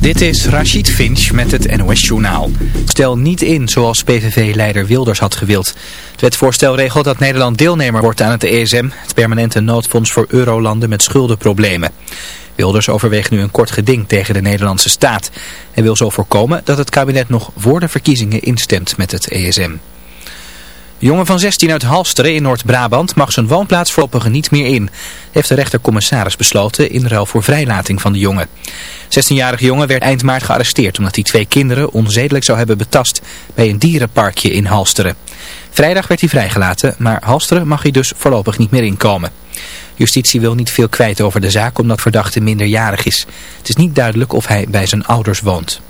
Dit is Rachid Finch met het NOS Journaal. Stel niet in zoals PVV-leider Wilders had gewild. Het wetsvoorstel regelt dat Nederland deelnemer wordt aan het ESM, het permanente noodfonds voor eurolanden met schuldenproblemen. Wilders overweegt nu een kort geding tegen de Nederlandse staat. Hij wil zo voorkomen dat het kabinet nog voor de verkiezingen instemt met het ESM. Jongen van 16 uit Halsteren in Noord-Brabant mag zijn woonplaats voorlopig niet meer in. Heeft de rechtercommissaris besloten in ruil voor vrijlating van de jongen. 16-jarige jongen werd eind maart gearresteerd omdat hij twee kinderen onzedelijk zou hebben betast bij een dierenparkje in Halsteren. Vrijdag werd hij vrijgelaten, maar Halsteren mag hij dus voorlopig niet meer inkomen. Justitie wil niet veel kwijt over de zaak omdat verdachte minderjarig is. Het is niet duidelijk of hij bij zijn ouders woont.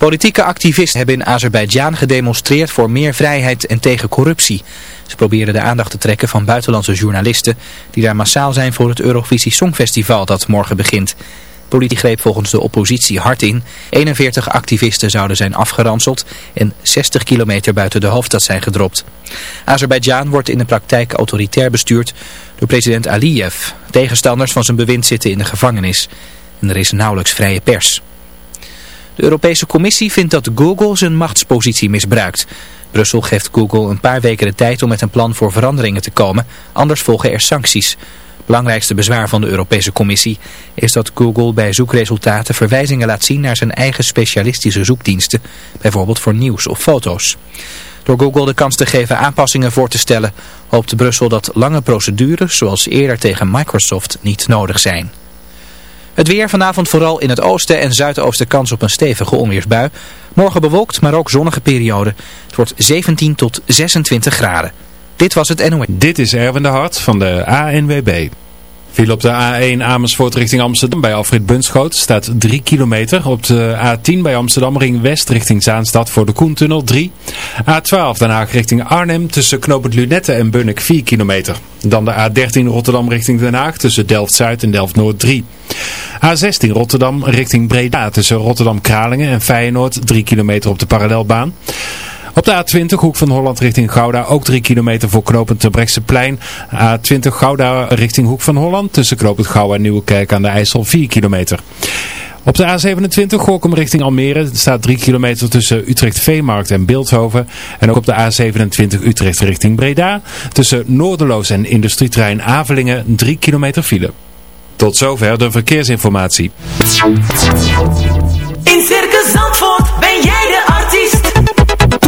Politieke activisten hebben in Azerbeidzjan gedemonstreerd voor meer vrijheid en tegen corruptie. Ze proberen de aandacht te trekken van buitenlandse journalisten die daar massaal zijn voor het Eurovisie Songfestival dat morgen begint. Politie greep volgens de oppositie hard in. 41 activisten zouden zijn afgeranseld en 60 kilometer buiten de hoofdstad zijn gedropt. Azerbeidzjan wordt in de praktijk autoritair bestuurd door president Aliyev. Tegenstanders van zijn bewind zitten in de gevangenis en er is nauwelijks vrije pers. De Europese Commissie vindt dat Google zijn machtspositie misbruikt. Brussel geeft Google een paar weken de tijd om met een plan voor veranderingen te komen, anders volgen er sancties. Belangrijkste bezwaar van de Europese Commissie is dat Google bij zoekresultaten verwijzingen laat zien naar zijn eigen specialistische zoekdiensten, bijvoorbeeld voor nieuws of foto's. Door Google de kans te geven aanpassingen voor te stellen, hoopt Brussel dat lange procedures zoals eerder tegen Microsoft niet nodig zijn. Het weer vanavond vooral in het oosten en zuidoosten kans op een stevige onweersbui. Morgen bewolkt, maar ook zonnige periode. Het wordt 17 tot 26 graden. Dit was het NOS. Dit is Erwin de Hart van de ANWB. Viel op de A1 Amersfoort richting Amsterdam bij Alfred Bunschoot staat 3 kilometer. Op de A10 bij Amsterdam ring West richting Zaanstad voor de Koentunnel 3. A12 Den Haag richting Arnhem tussen Knopend Lunette en Bunnik 4 kilometer. Dan de A13 Rotterdam richting Den Haag tussen Delft-Zuid en Delft-Noord 3. A16 Rotterdam richting Breda tussen Rotterdam-Kralingen en Feyenoord 3 kilometer op de parallelbaan. Op de A20 hoek van Holland richting Gouda ook 3 kilometer voor knooppunt plein. A20 Gouda richting hoek van Holland tussen knooppunt Gouda en Nieuwekerk aan de IJssel 4 kilometer. Op de A27 Gorkum richting Almere staat 3 kilometer tussen Utrecht Veemarkt en Beeldhoven. En ook op de A27 Utrecht richting Breda tussen Noorderloos en industrietrein Avelingen 3 kilometer file. Tot zover de verkeersinformatie. In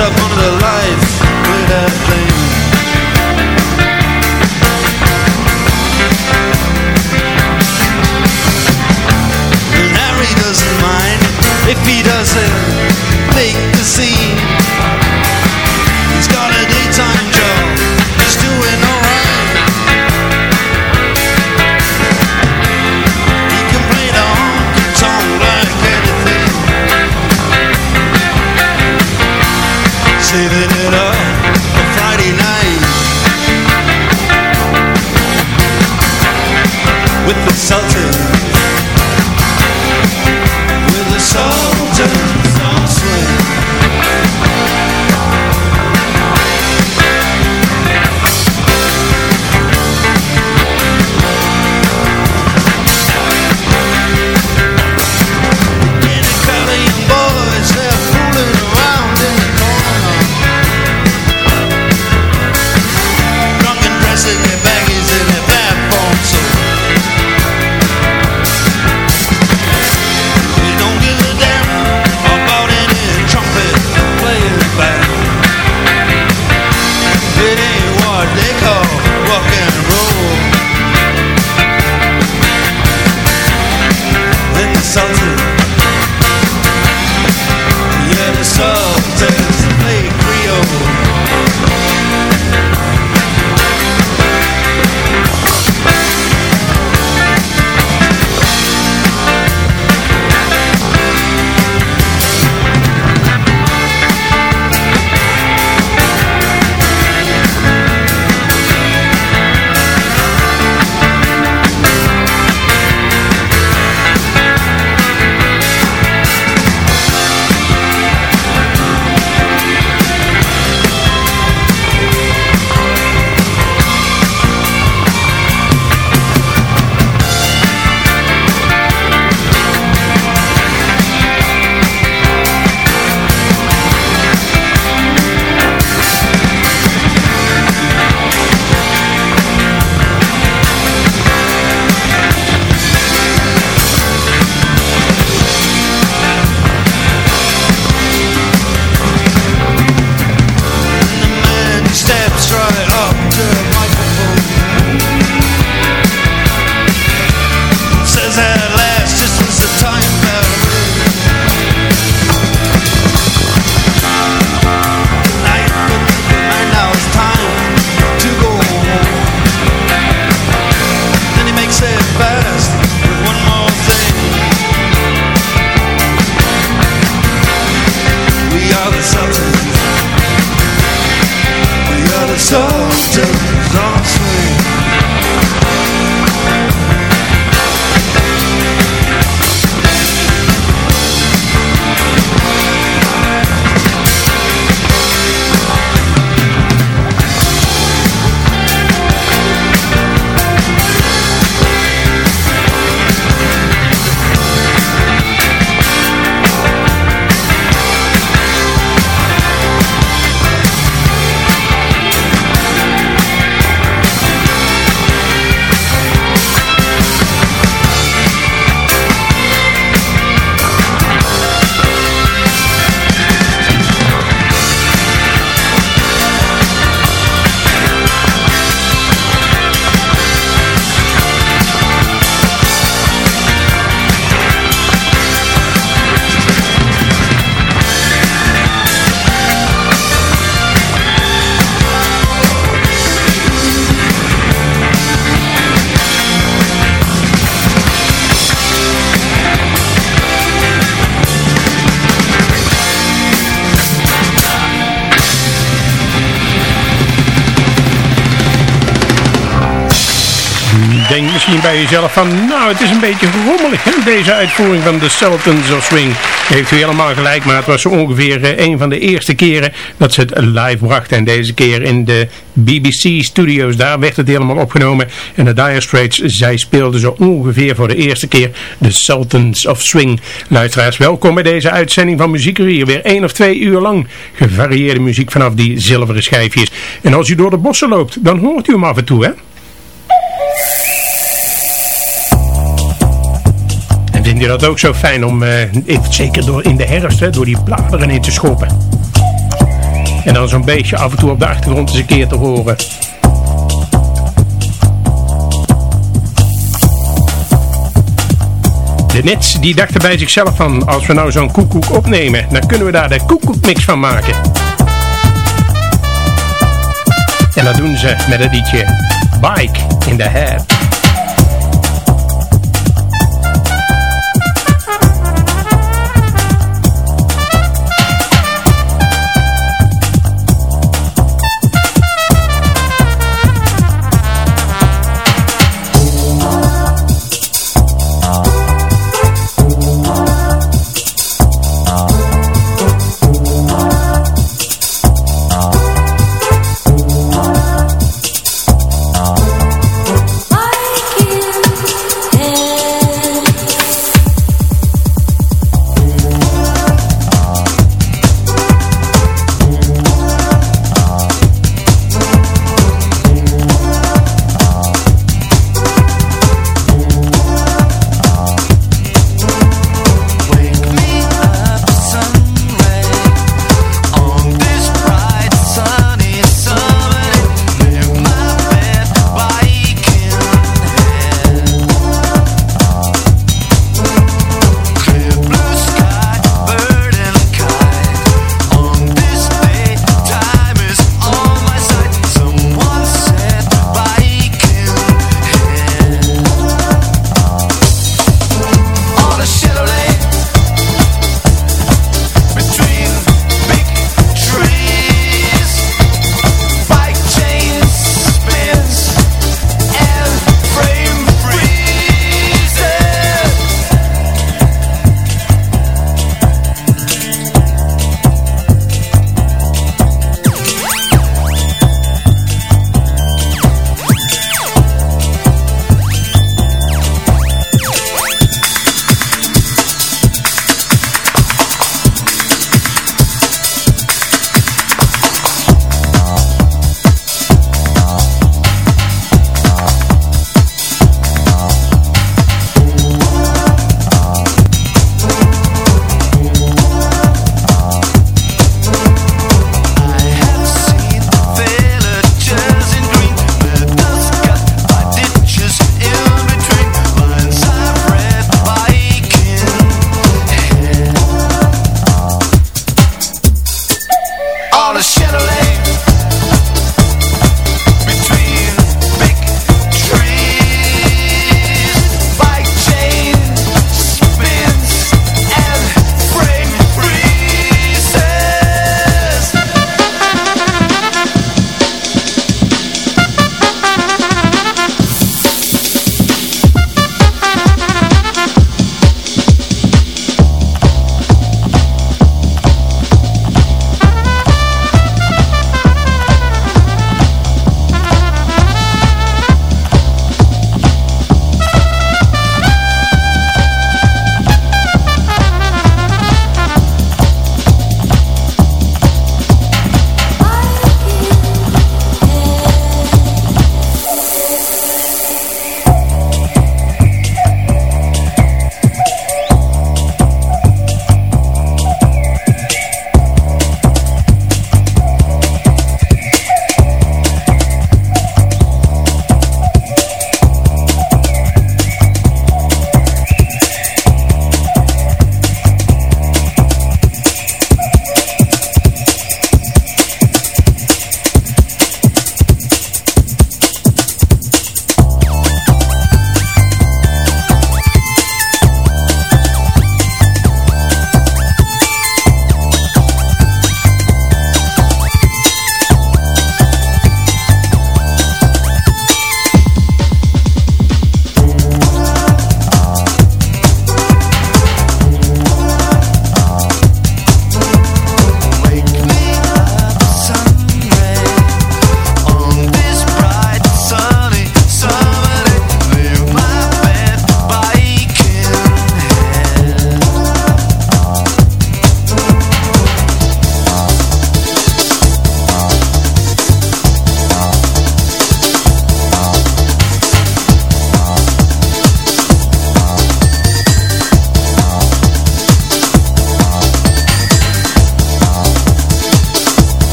Up under the jezelf van, nou het is een beetje rommelig hè, deze uitvoering van de Sultans of Swing. Heeft u helemaal gelijk, maar het was ongeveer uh, een van de eerste keren dat ze het live brachten. En deze keer in de BBC Studios, daar werd het helemaal opgenomen. En de Dire Straits, zij speelden zo ongeveer voor de eerste keer de Sultans of Swing. Luisteraars, welkom bij deze uitzending van Muziekerier. Weer één of twee uur lang gevarieerde muziek vanaf die zilveren schijfjes. En als u door de bossen loopt, dan hoort u hem af en toe, hè? Je dat ook zo fijn om, uh, zeker door in de herfst, door die bladeren in te schoppen. En dan zo'n beetje af en toe op de achtergrond eens een keer te horen. De Nets die dachten bij zichzelf van, als we nou zo'n koekoek opnemen, dan kunnen we daar de koekoekmix van maken. En dat doen ze met het liedje Bike in the Head.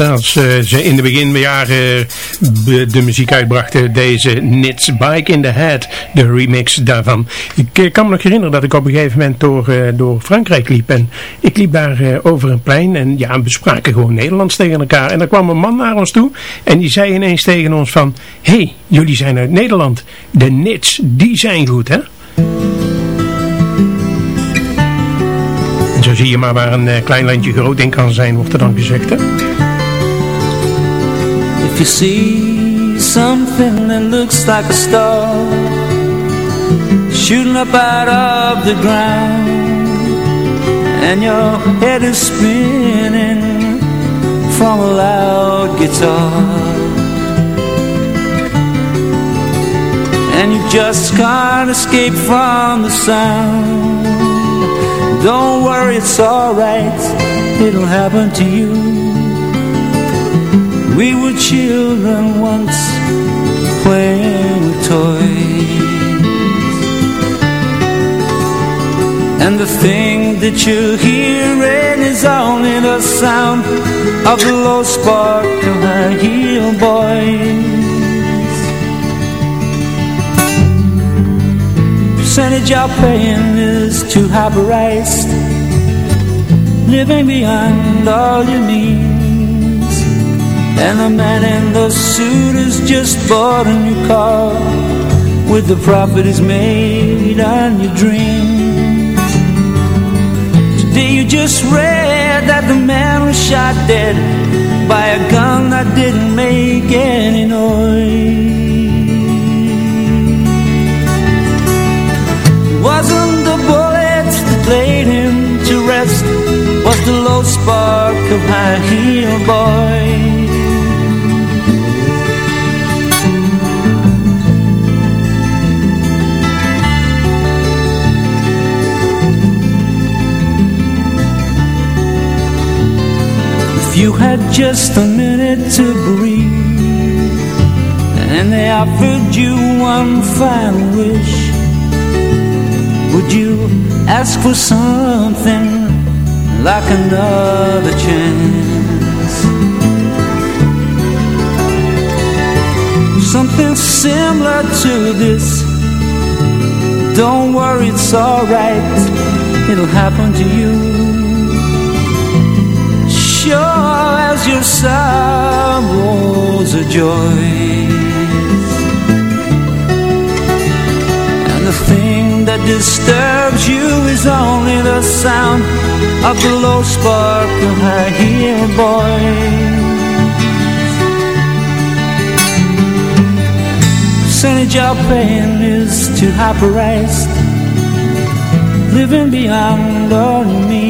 Zoals uh, ze in de beginjaren de muziek uitbrachten. Deze Nits Bike in the Head. De remix daarvan. Ik kan me nog herinneren dat ik op een gegeven moment door, door Frankrijk liep. En ik liep daar over een plein. En ja, we spraken gewoon Nederlands tegen elkaar. En er kwam een man naar ons toe. En die zei ineens tegen ons van... Hé, hey, jullie zijn uit Nederland. De Nits, die zijn goed hè. En zo zie je maar waar een klein landje groot in kan zijn, wordt er dan gezegd, hè? You see something that looks like a star Shooting up out of the ground And your head is spinning from a loud guitar. And you just can't escape from the sound. Don't worry, it's alright It'll happen to you We were children once Playing with toys. And the thing that you're hearing Is only the sound Of the low spark of high heel boys. Percentage you're paying is too high priced Living beyond all your means And the man in the suit has just bought a new car With the profit he's made on your dream Today you just read that the man was shot dead By a gun that didn't make any noise. It wasn't the bullet that laid him to rest Was the low spark of high heel boy had just a minute to breathe. And they offered you one final wish. Would you ask for something like another chance? Something similar to this. Don't worry, it's alright. It'll happen to you. Sure as your sorrows are joy And the thing that disturbs you is only the sound of the low spark of high heel boys. Percentage you're paying is too high priced, living beyond all means.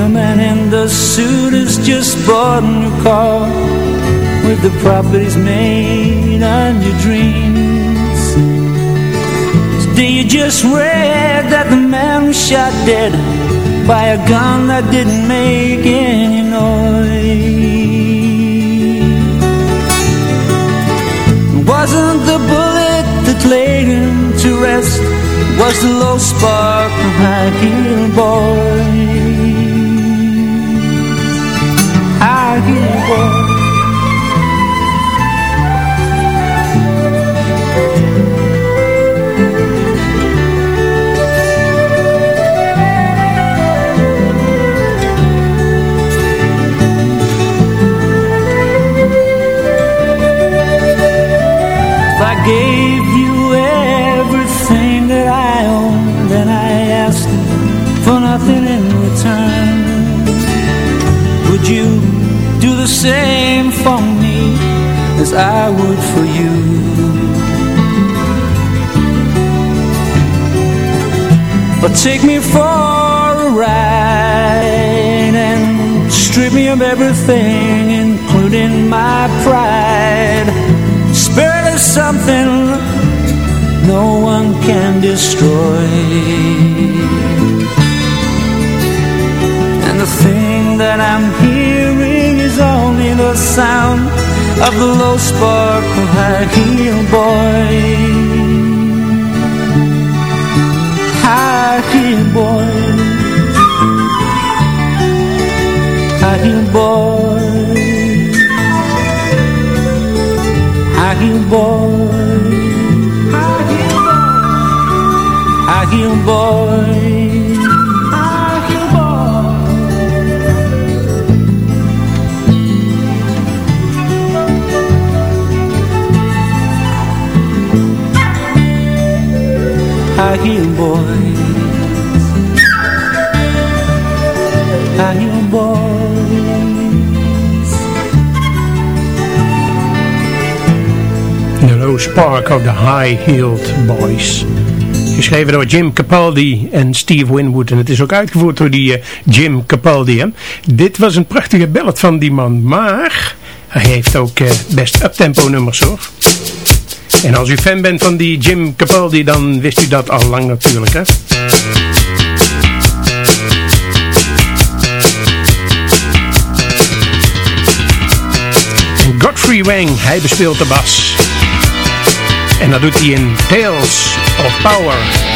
The man in the suit has just bought a new car with the properties made on your dreams. You just read that the man was shot dead By a gun that didn't make any noise? Wasn't the bullet that laid him to rest? Was the low spark of high heel boy High take me for a ride And strip me of everything Including my pride. Spirit is something no one can destroy. And the thing that I'm hearing is only the sound Of the low spark of high heel boy High heel boy. High heel boy. High heel boy. High heel boy. High heel boy. High heel boys Spark of the High-Heeled Boys. Geschreven door Jim Capaldi en Steve Winwood. En het is ook uitgevoerd door die eh, Jim Capaldi. Dit was een prachtige ballad van die man. Maar hij heeft ook eh, best uptempo nummers hoor. En als u fan bent van die Jim Capaldi, dan wist u dat al lang natuurlijk hè. Godfrey Wang, hij bespeelt de bas. En dat doet hij in Tales of Power.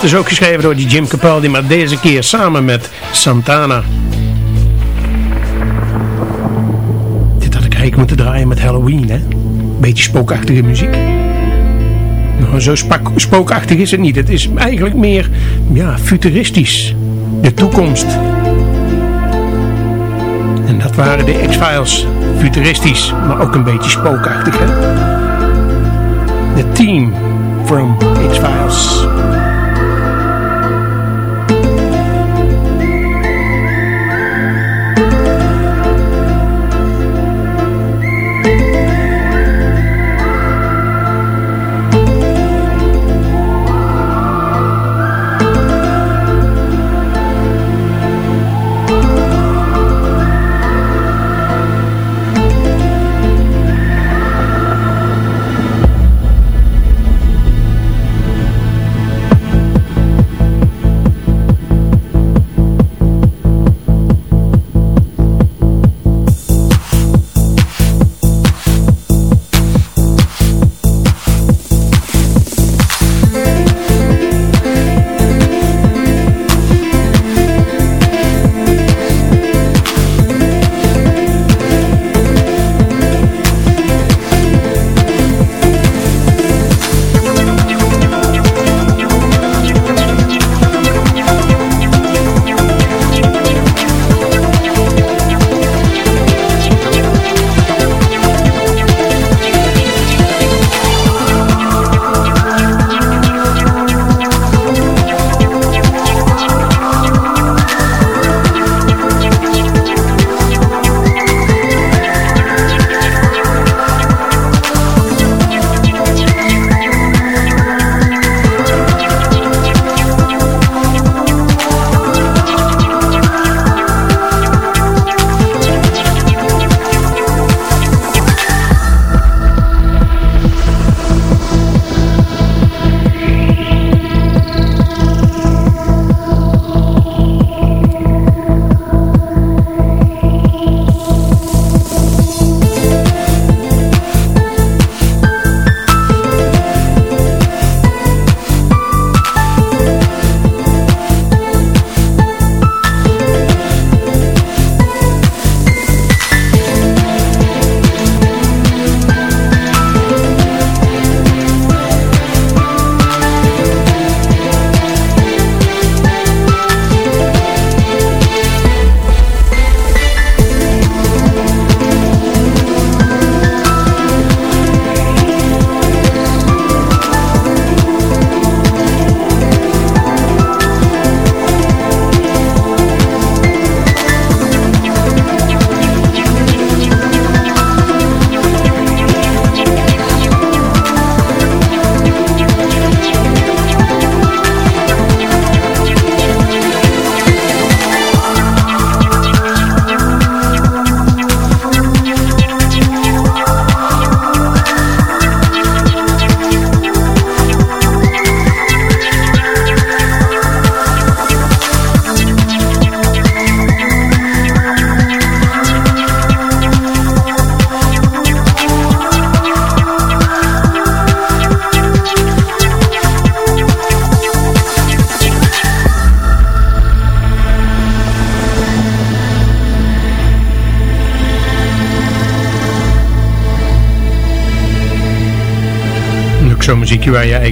Dat is ook geschreven door die Jim Capaldi, maar deze keer samen met Santana. Dit had ik eigenlijk moeten draaien met Halloween, hè? Beetje spookachtige muziek. Nou, zo spookachtig is het niet. Het is eigenlijk meer, ja, futuristisch. De toekomst. En dat waren de X-Files. Futuristisch, maar ook een beetje spookachtig, hè? The team from X-Files.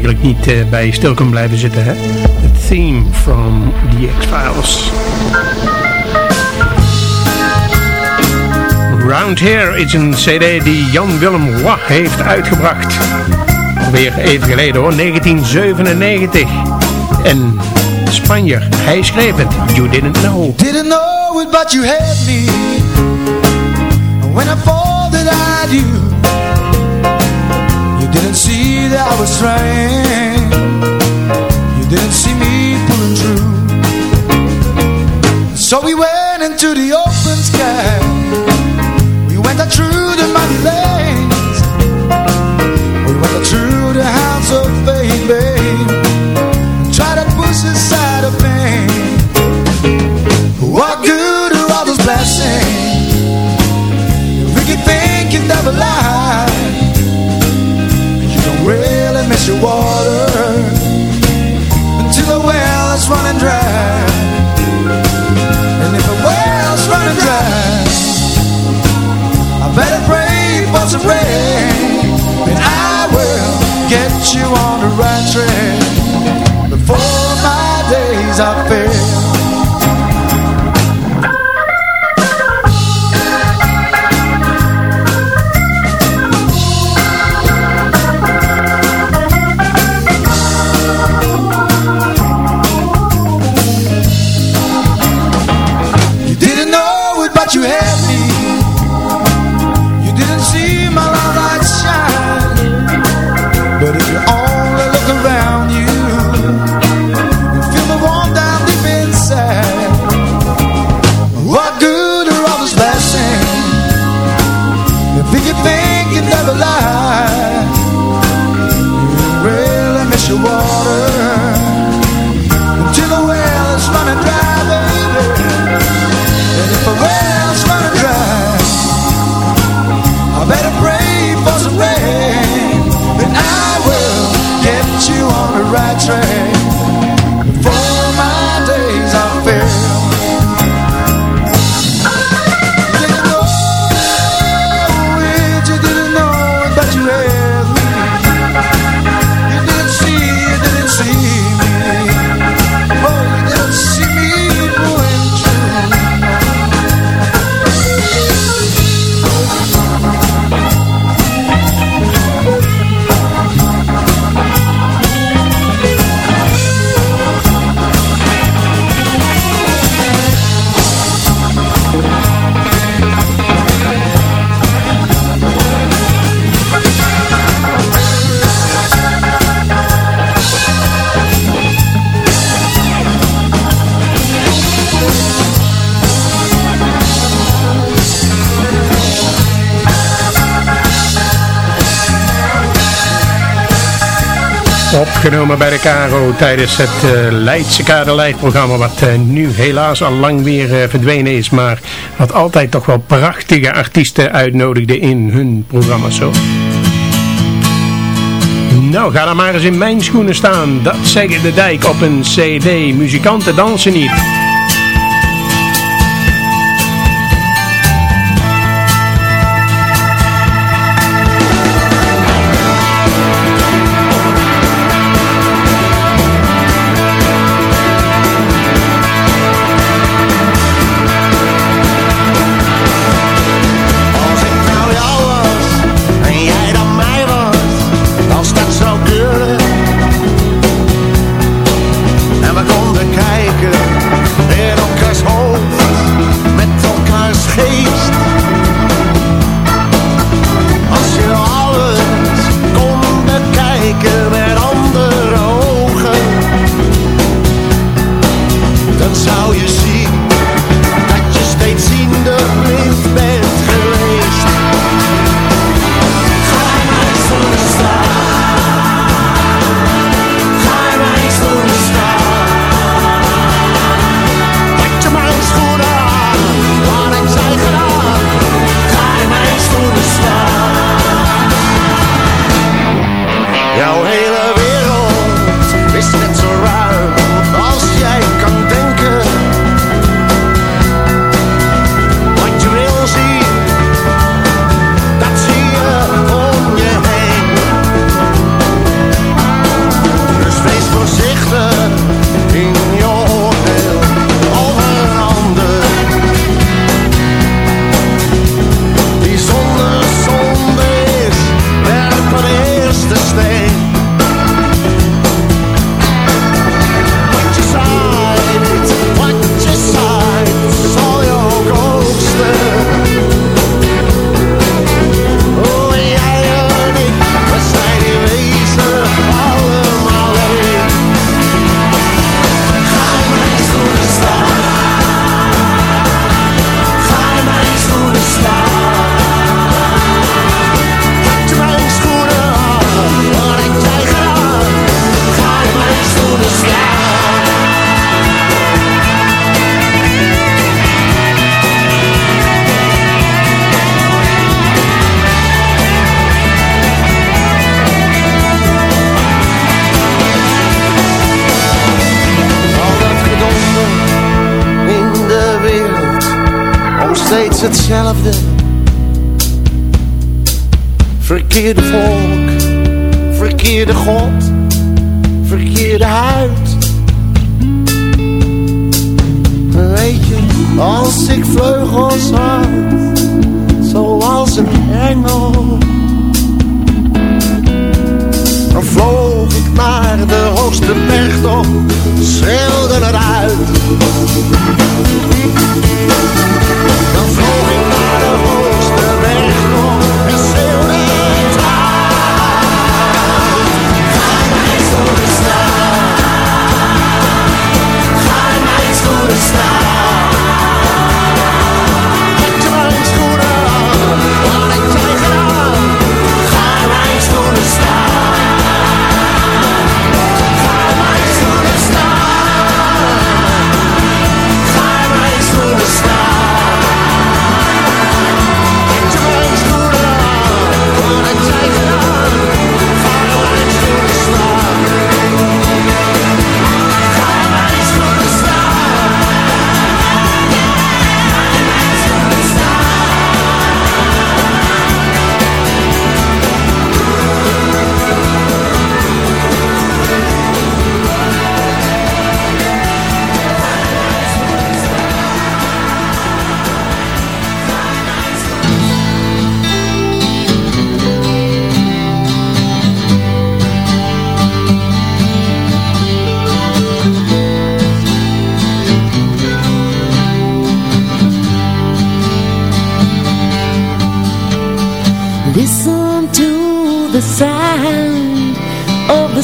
Eigenlijk niet uh, bij stil kan blijven zitten. Hè? The theme from The X-Files. Round Here is een cd die Jan Willem Wach heeft uitgebracht. Alweer even geleden hoor, 1997. En Spanjer, hij schreef het. You didn't know. Didn't know it, but you had me. When I thought that I do. Didn't see that I was trying. You didn't see me pulling through. So we went into the open sky. We went out through the muddy lanes. We went out through the house of faith, babe. Try to push aside the pain. What good are all those blessings? We can think you never lie. Your water until the well is running dry. And if the well's running dry, I better pray for some rain, and I will get you on the right track before my days are filled. Opgenomen bij de Caro tijdens het uh, Leidse Kaderlijfprogramma wat uh, nu helaas al lang weer uh, verdwenen is. Maar wat altijd toch wel prachtige artiesten uitnodigde in hun programma's zo. Nou, ga dan maar eens in mijn schoenen staan. Dat zeggen de dijk op een cd. Muzikanten dansen niet. hetzelfde. Verkeerde volk, verkeerde god, verkeerde huid. Weet je, als ik vleugels had, zoals een engel Dan vloog ik naar de hoogste berg op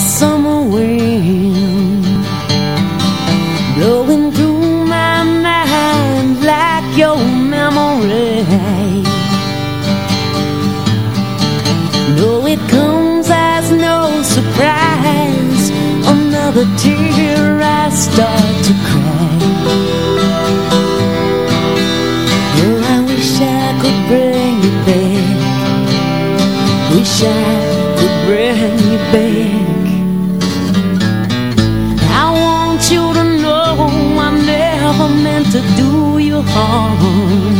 summer wind blowing through my mind like your memory. No, it comes as no surprise. Another tear, I start to cry. Oh, I wish I could bring you back. Wish I could bring you back. Oh.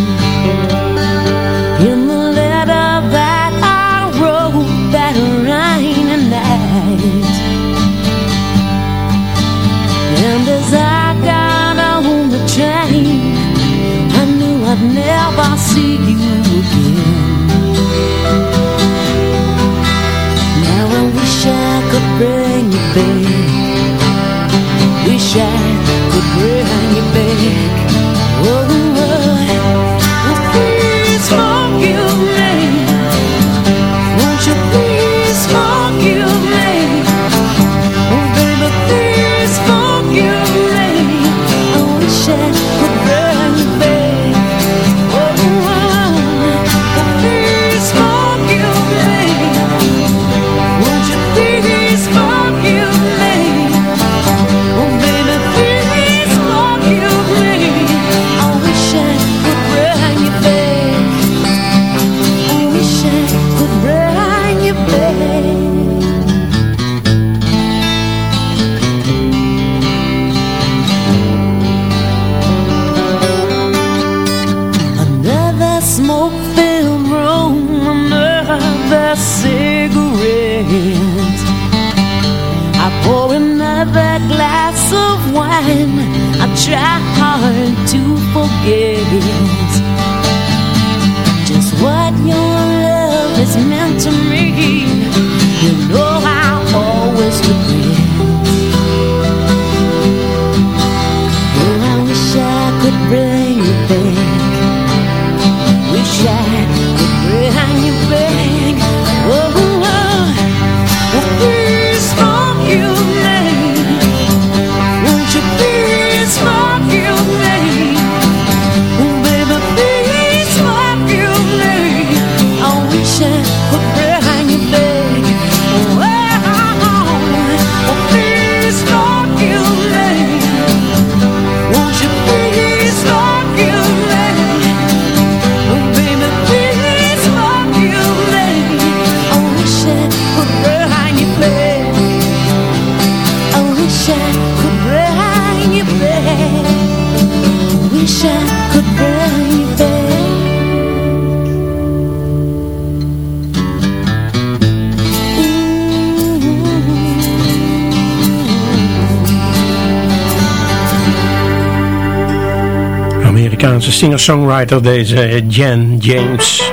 Singer-songwriter deze Jan James.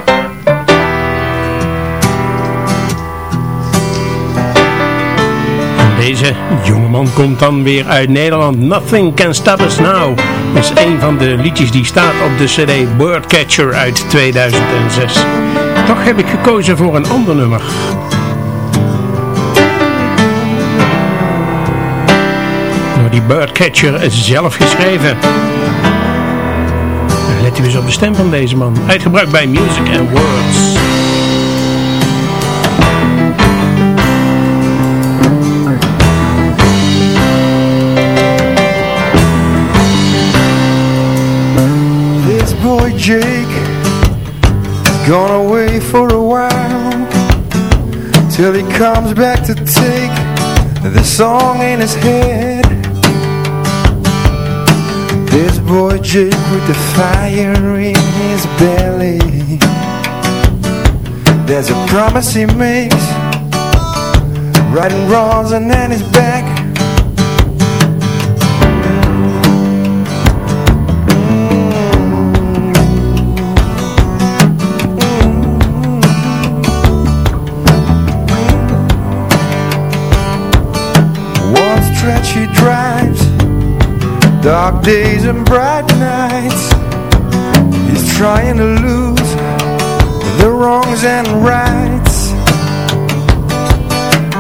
Deze jongeman komt dan weer uit Nederland. Nothing Can Stop Us Now is een van de liedjes die staat op de cd Birdcatcher uit 2006. Toch heb ik gekozen voor een ander nummer. Die Birdcatcher is zelf geschreven. Let u eens op de stem van deze man. Uitgebruikt bij Music and Words. This boy Jake has gone away for a while Till he comes back to take the song in his head boy Jake with the fire in his belly. There's a promise he makes Righting wrongs and then he's back. One drives Dark days and bright nights. He's trying to lose The wrongs and rights.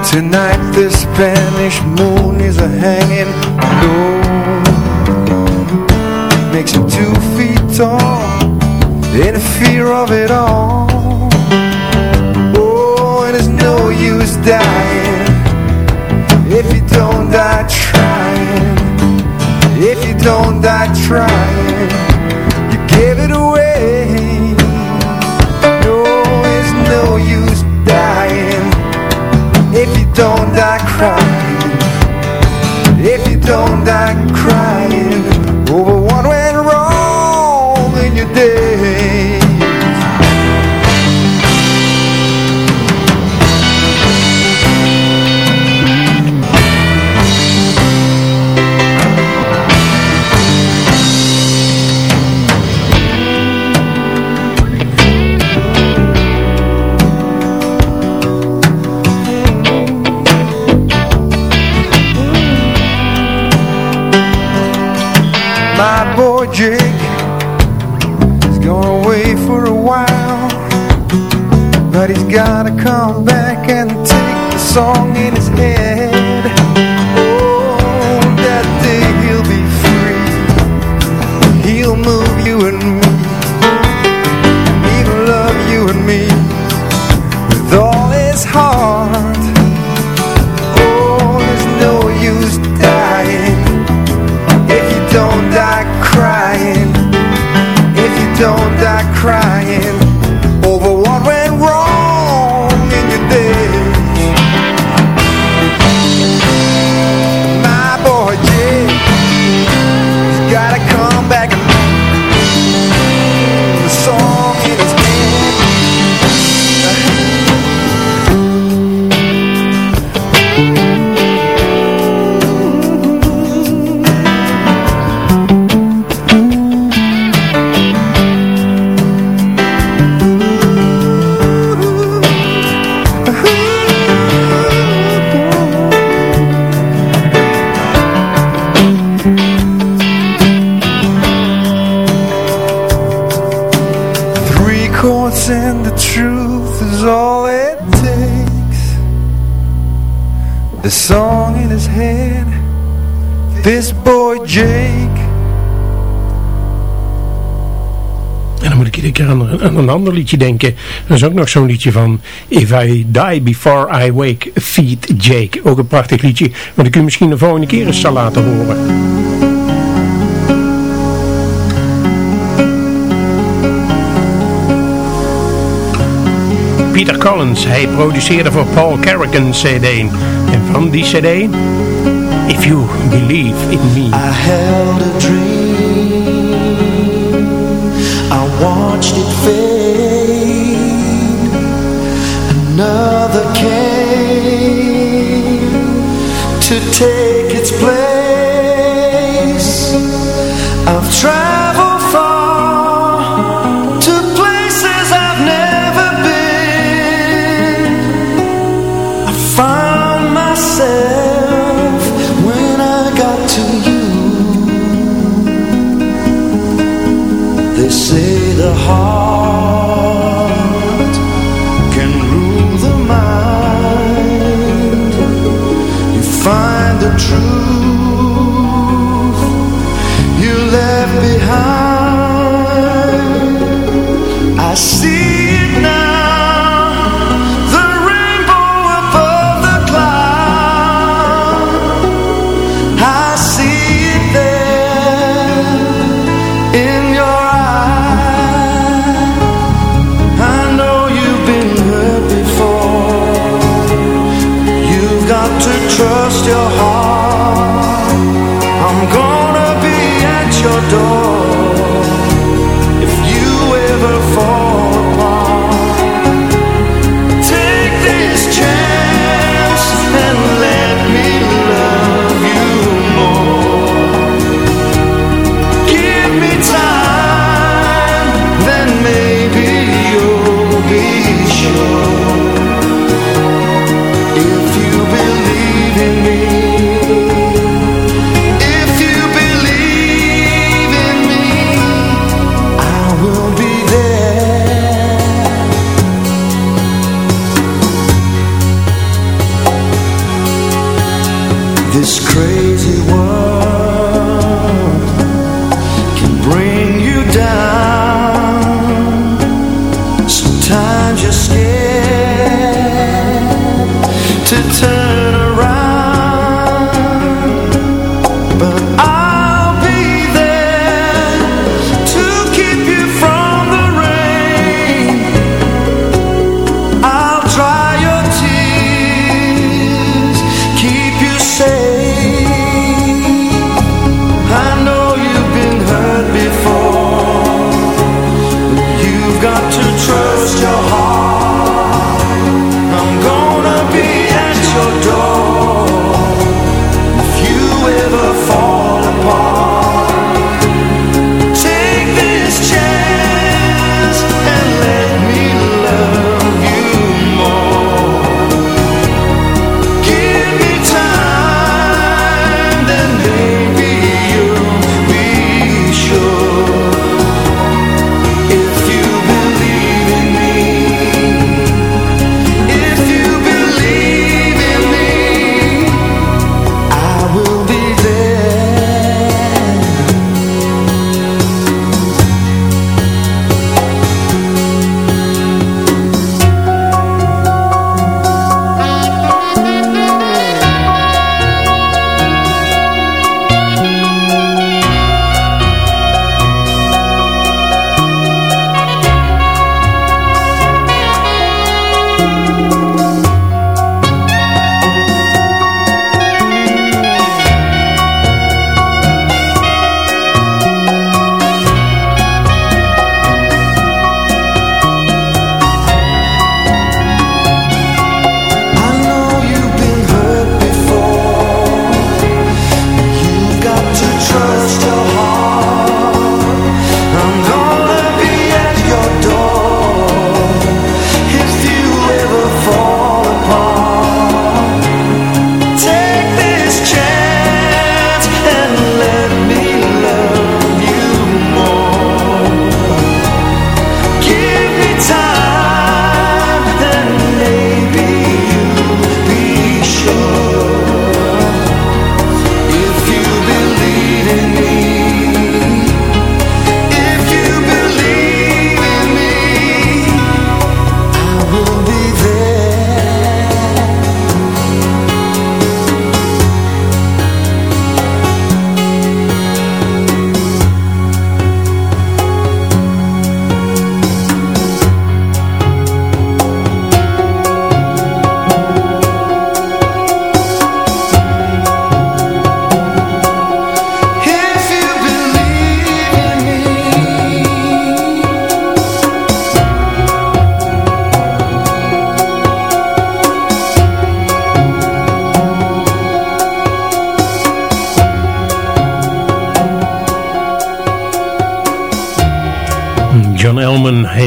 Tonight the Spanish moon is a hanging low Makes him two feet tall In fear of it all. Oh, and it's no use dying if you don't die if you don't die trying, you give it away. No, it's no use dying if you don't die crying, if you don't die song aan, een- ander liedje denken. Er is ook nog zo'n liedje van If I Die Before I Wake, Feed Jake. Ook een prachtig liedje, wat ik u misschien de volgende keer eens zal laten horen. Peter Collins, hij produceerde voor Paul Carrigan CD. En van die CD, If You Believe in Me. I held a dream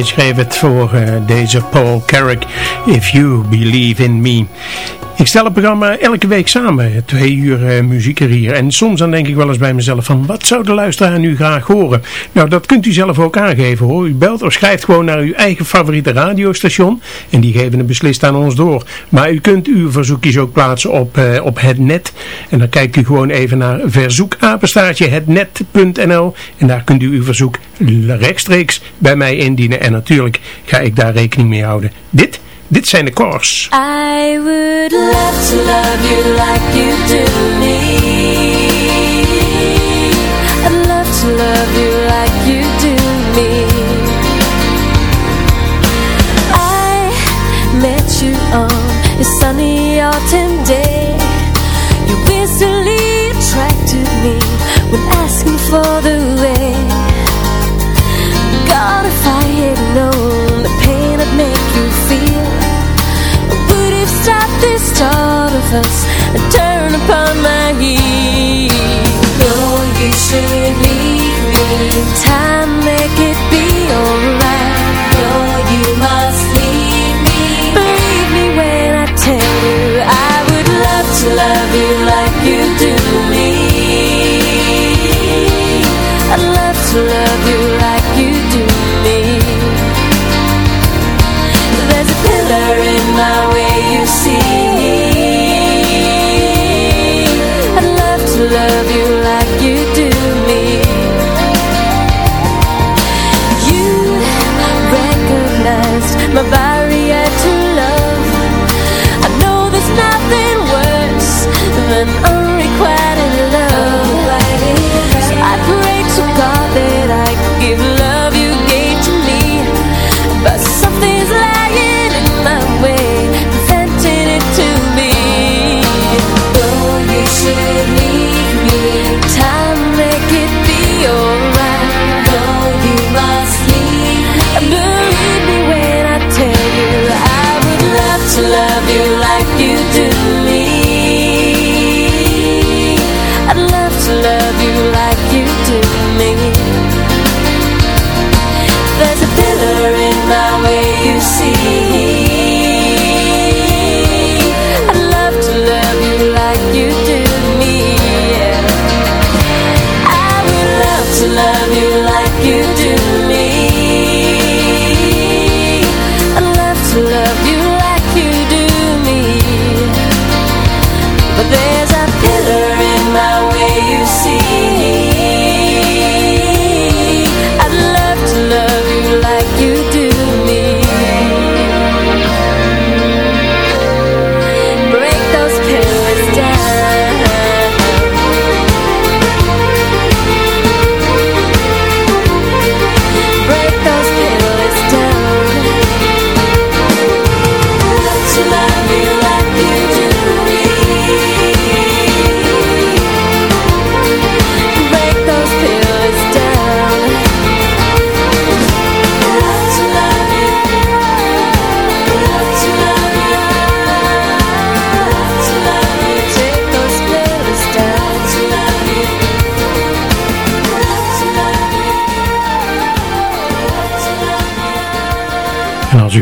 schreef het voor eh, deze Paul Carrick, If You Believe In Me. Ik stel het programma elke week samen, twee uur uh, muziek er hier. En soms dan denk ik wel eens bij mezelf van, wat zou de luisteraar nu graag horen? Nou, dat kunt u zelf ook aangeven hoor. U belt of schrijft gewoon naar uw eigen favoriete radiostation. En die geven het beslist aan ons door. Maar u kunt uw verzoekjes ook plaatsen op, uh, op het net. En dan kijkt u gewoon even naar verzoekapenstaartje hetnet.nl. En daar kunt u uw verzoek rechtstreeks bij mij indienen. En natuurlijk ga ik daar rekening mee houden. Dit Dit zijn de Cars. I would love to love you like you do me. I'd love to love you like my body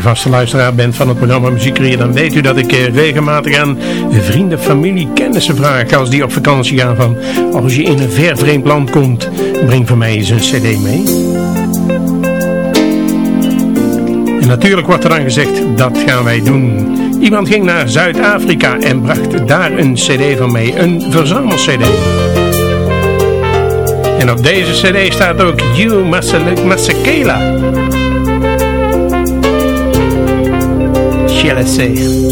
u vaste luisteraar bent van het programma Muziek Creëer, dan weet u dat ik eh, regelmatig aan vrienden, familie, kennissen vraag als die op vakantie gaan van als je in een ver vreemd land komt, breng voor mij eens een cd mee. En natuurlijk wordt er dan gezegd, dat gaan wij doen. Iemand ging naar Zuid-Afrika en bracht daar een cd van mee, een verzamel-cd. En op deze cd staat ook You Masekela. jealousy.